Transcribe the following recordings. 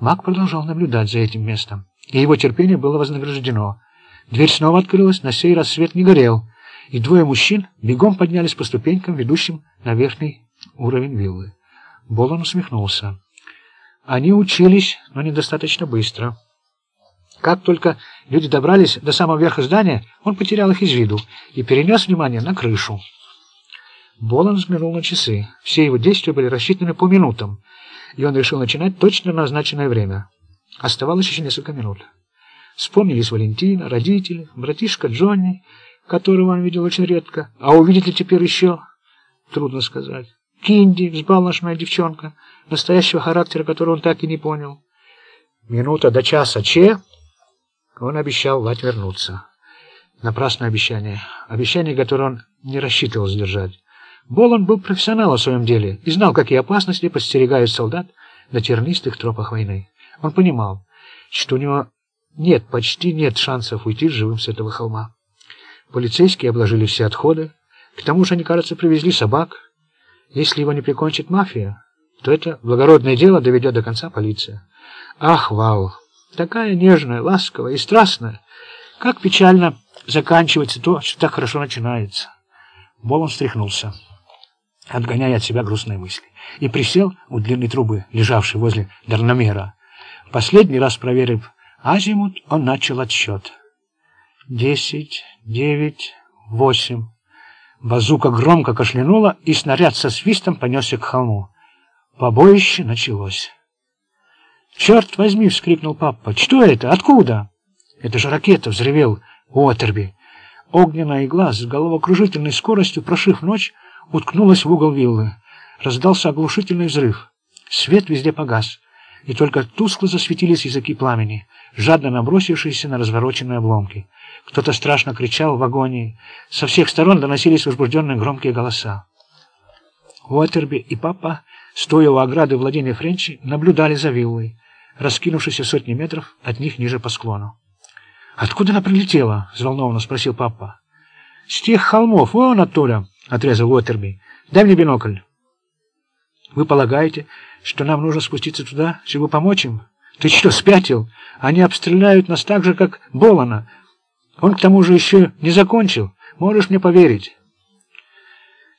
Мак продолжал наблюдать за этим местом, и его терпение было вознаграждено. Дверь снова открылась, на сей раз свет не горел, и двое мужчин бегом поднялись по ступенькам, ведущим на верхний уровень виллы. Болон усмехнулся. Они учились, но недостаточно быстро. Как только люди добрались до самого верха здания, он потерял их из виду и перенес внимание на крышу. Болон взглянул на часы. Все его действия были рассчитаны по минутам, и он решил начинать точно на назначенное время. Оставалось еще несколько минут. Вспомнились Валентина, родители, братишка Джонни, которого он видел очень редко, а увидит ли теперь еще, трудно сказать. Кинди, взбалношная девчонка, настоящего характера, которого он так и не понял. Минута до часа Че, он обещал Лать вернуться. Напрасное обещание. Обещание, которое он не рассчитывал сдержать. Болон был профессионалом в своем деле и знал, какие опасности подстерегают солдат на тернистых тропах войны. Он понимал, что у него нет, почти нет шансов уйти живым с этого холма. Полицейские обложили все отходы. К тому же они, кажется, привезли собак. Если его не прикончит мафия, то это благородное дело доведет до конца полиция. Ах, Вал, такая нежная, ласковая и страстная. Как печально заканчивается то, что так хорошо начинается. Болон встряхнулся отгоняя от себя грустные мысли, и присел у длинной трубы, лежавшей возле дарномера. Последний раз проверив азимут, он начал отсчет. Десять, девять, восемь. Базука громко кашлянула, и снаряд со свистом понесся к холму. Побоище началось. «Черт возьми!» — вскрикнул папа. «Что это? Откуда?» «Это же ракета!» — взревел Уотерби. Огненная игла с головокружительной скоростью, прошив ночь, уткнулась в угол виллы. Раздался оглушительный взрыв. Свет везде погас, и только тускло засветились языки пламени, жадно набросившиеся на развороченные обломки. Кто-то страшно кричал в агонии. Со всех сторон доносились возбужденные громкие голоса. Уотерби и папа, стоя у ограды владения Френчи, наблюдали за виллой, раскинувшейся сотни метров от них ниже по склону. «Откуда она прилетела?» — взволнованно спросил папа. «С тех холмов, вон оттуда!» — отрезал Уотерби. «Дай мне бинокль». «Вы полагаете, что нам нужно спуститься туда, чтобы помочь им? Ты что, спятил? Они обстреляют нас так же, как Болана. Он к тому же еще не закончил. Можешь мне поверить?»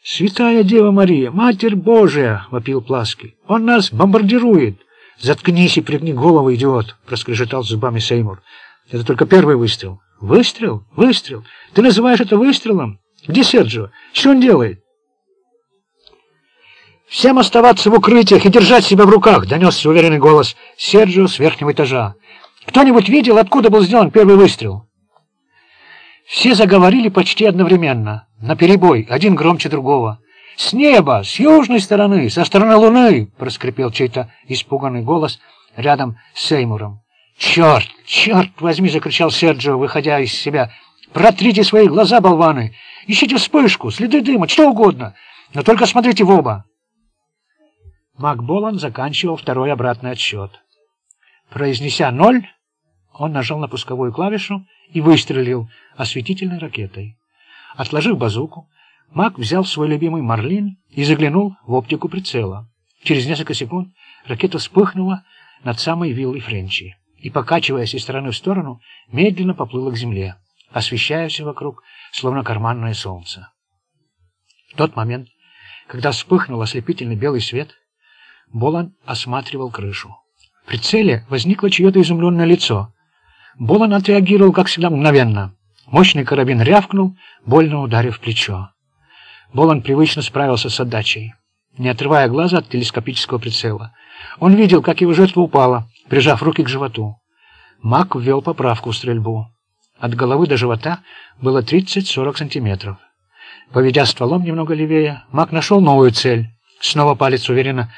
«Святая Дева Мария, Матерь Божия!» — вопил Пласки. «Он нас бомбардирует!» «Заткнись и пригни голову, идиот!» — проскрежетал зубами Сеймур. «Это только первый выстрел». «Выстрел? Выстрел? Ты называешь это выстрелом?» Где Серджио? Что он делает? «Всем оставаться в укрытиях и держать себя в руках!» — донесся уверенный голос Серджио с верхнего этажа. «Кто-нибудь видел, откуда был сделан первый выстрел?» Все заговорили почти одновременно, наперебой, один громче другого. «С неба! С южной стороны! Со стороны Луны!» — проскрипел чей-то испуганный голос рядом с Сеймуром. «Черт! Черт возьми!» — закричал Серджио, выходя из себя. «Протрите свои глаза, болваны! Ищите вспышку, следы дыма, что угодно, но только смотрите в оба. Макболан заканчивал второй обратный отсчет. Произнеся ноль, он нажал на пусковую клавишу и выстрелил осветительной ракетой. Отложив базуку, Мак взял свой любимый «Марлин» и заглянул в оптику прицела. Через несколько секунд ракета вспыхнула над самой виллой Френчи и, покачиваясь из стороны в сторону, медленно поплыла к земле, освещая все вокруг словно карманное солнце. В тот момент, когда вспыхнул ослепительный белый свет, Болан осматривал крышу. В прицеле возникло чье-то изумленное лицо. Болан отреагировал, как всегда, мгновенно. Мощный карабин рявкнул, больно ударив плечо. Болан привычно справился с отдачей, не отрывая глаза от телескопического прицела. Он видел, как его жертва упала, прижав руки к животу. Мак ввел поправку в стрельбу. От головы до живота было 30-40 сантиметров. Поведя стволом немного левее, Мак нашел новую цель. Снова палец уверенно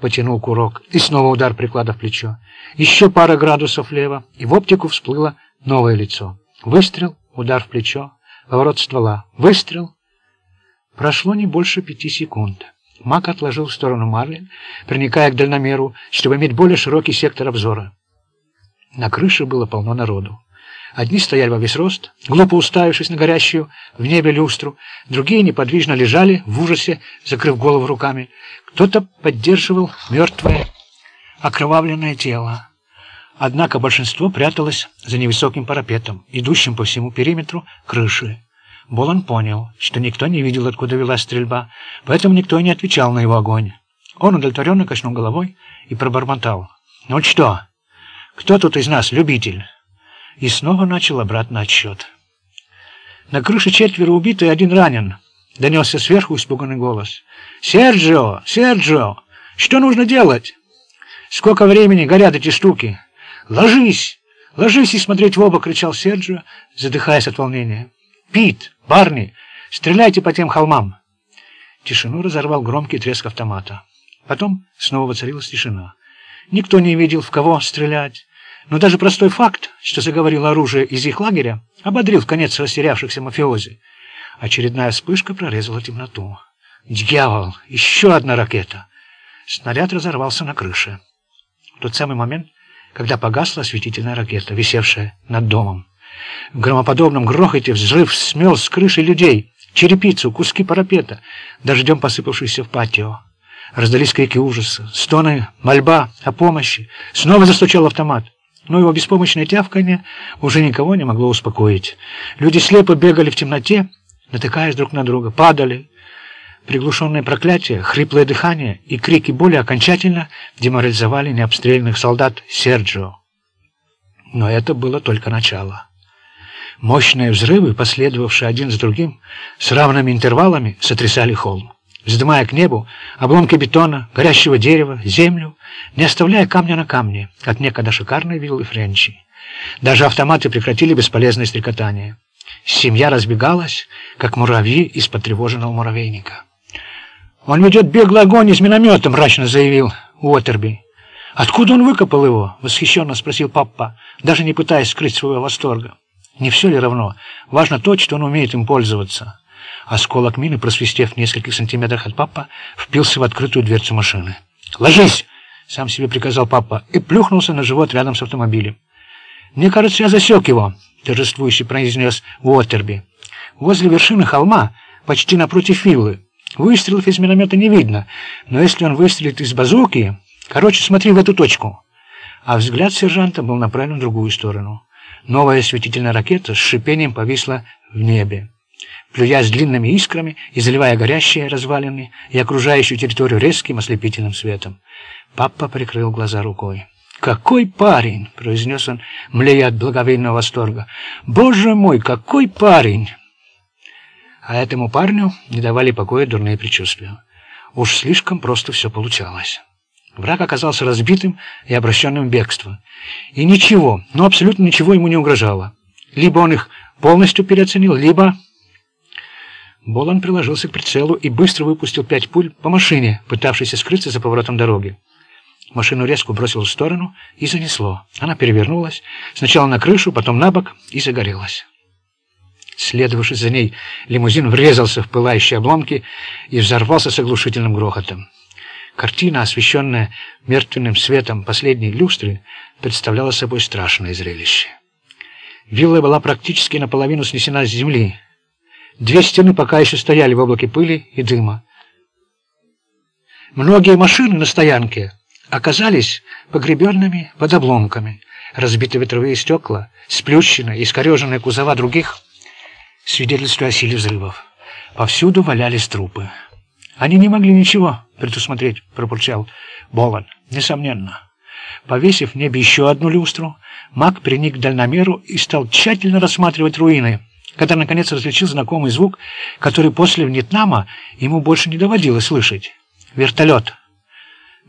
потянул курок, и снова удар приклада в плечо. Еще пара градусов влево, и в оптику всплыло новое лицо. Выстрел, удар в плечо, поворот ствола, выстрел. Прошло не больше пяти секунд. Мак отложил в сторону Марлин, приникая к дальномеру, чтобы иметь более широкий сектор обзора. На крыше было полно народу. Одни стояли во весь рост, глупо уставившись на горящую в небе люстру, другие неподвижно лежали в ужасе, закрыв голову руками. Кто-то поддерживал мертвое окровавленное тело. Однако большинство пряталось за невысоким парапетом, идущим по всему периметру крыши. Болон понял, что никто не видел, откуда велась стрельба, поэтому никто и не отвечал на его огонь. Он удовлетворенно качнул головой и пробормотал. «Ну что, кто тут из нас любитель?» И снова начал обратный отсчет. «На крыше четверо убиты один ранен», — донесся сверху испуганный голос. «Серджио! Серджио! Что нужно делать?» «Сколько времени горят эти штуки?» «Ложись! Ложись и смотреть в оба!» — кричал Серджио, задыхаясь от волнения. «Пит! Барни! Стреляйте по тем холмам!» Тишину разорвал громкий треск автомата. Потом снова воцарилась тишина. Никто не видел, в кого стрелять. Но даже простой факт, что заговорило оружие из их лагеря, ободрил в конец растерявшихся мафиози. Очередная вспышка прорезала темноту. «Дьявол! Еще одна ракета!» Снаряд разорвался на крыше. В тот самый момент, когда погасла осветительная ракета, висевшая над домом. В громоподобном грохоте взрыв смел с крыши людей, черепицу, куски парапета, дождем посыпавшийся в патио. Раздались крики ужаса, стоны, мольба о помощи. Снова застучал автомат. Но его беспомощное тявканье уже никого не могло успокоить. Люди слепо бегали в темноте, натыкаясь друг на друга, падали. Приглушенные проклятия, хриплое дыхание и крики боли окончательно деморализовали необстрелянных солдат Серджио. Но это было только начало. Мощные взрывы, последовавшие один за другим, с равными интервалами сотрясали холм, вздымая к небу обломки бетона, горящего дерева, землю, не оставляя камня на камне, как некогда шикарной виллы Френчи. Даже автоматы прекратили бесполезное стрекотание. Семья разбегалась, как муравьи из потревоженного муравейника. «Он ведет беглый огонь из миномета», — мрачно заявил Уотерби. «Откуда он выкопал его?» — восхищенно спросил папа, даже не пытаясь скрыть своего восторга. Не все ли равно? Важно то, что он умеет им пользоваться. Осколок мины, просвистев в нескольких сантиметрах от папа, впился в открытую дверцу машины. «Ложись!» — сам себе приказал папа и плюхнулся на живот рядом с автомобилем. «Мне кажется, я засек его», — торжествующе произнес Уотерби. «Возле вершины холма, почти напротив виллы. Выстрелов из миномета не видно, но если он выстрелит из базуки... Короче, смотри в эту точку». А взгляд сержанта был направлен в другую сторону. Новая осветительная ракета с шипением повисла в небе, плюясь длинными искрами и заливая горящие развалины и окружающую территорию резким ослепительным светом. Папа прикрыл глаза рукой. «Какой парень!» — произнес он, млея от благовейного восторга. «Боже мой, какой парень!» А этому парню не давали покоя дурные предчувствия. Уж слишком просто все получалось. Враг оказался разбитым и обращенным в бегство. И ничего, ну абсолютно ничего ему не угрожало. Либо он их полностью переоценил, либо... Болон приложился к прицелу и быстро выпустил пять пуль по машине, пытавшейся скрыться за поворотом дороги. Машину резко бросило в сторону и занесло. Она перевернулась, сначала на крышу, потом на бок и загорелась. Следовавший за ней лимузин врезался в пылающие обломки и взорвался с оглушительным грохотом. Картина, освещенная мертвенным светом последней люстры, представляла собой страшное зрелище. Вилла была практически наполовину снесена с земли. Две стены пока еще стояли в облаке пыли и дыма. Многие машины на стоянке оказались погребенными под обломками. Разбиты ветровые стекла, сплющенные и искореженные кузова других свидетельствуют о силе взрывов. Повсюду валялись трупы. Они не могли ничего предусмотреть, пробурчал Болан. Несомненно. Повесив в небе еще одну люстру, маг приник к дальномеру и стал тщательно рассматривать руины, когда наконец различил знакомый звук, который после Вьетнама ему больше не доводилось слышать. Вертолет.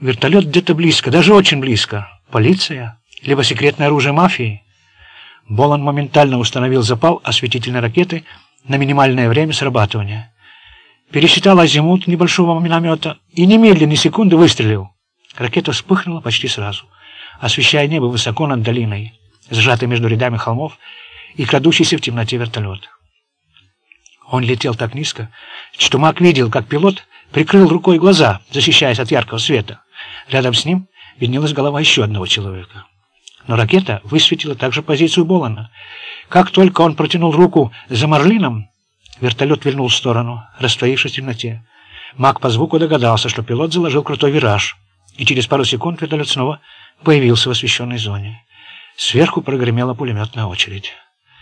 Вертолет где-то близко, даже очень близко. Полиция? Либо секретное оружие мафии? Болан моментально установил запал осветительной ракеты на минимальное время срабатывания пересчитал азимут небольшого миномета и немедленно, ни секунды выстрелил. Ракета вспыхнула почти сразу, освещая небо высоко над долиной, сжатой между рядами холмов и крадущийся в темноте вертолет. Он летел так низко, что Мак видел, как пилот прикрыл рукой глаза, защищаясь от яркого света. Рядом с ним виднелась голова еще одного человека. Но ракета высветила также позицию Болана. Как только он протянул руку за Марлином, Вертолет вильнул в сторону, растворившись в темноте. Маг по звуку догадался, что пилот заложил крутой вираж и через пару секунд вертолет снова появился в освещенной зоне. Сверху прогремела пулеметная очередь.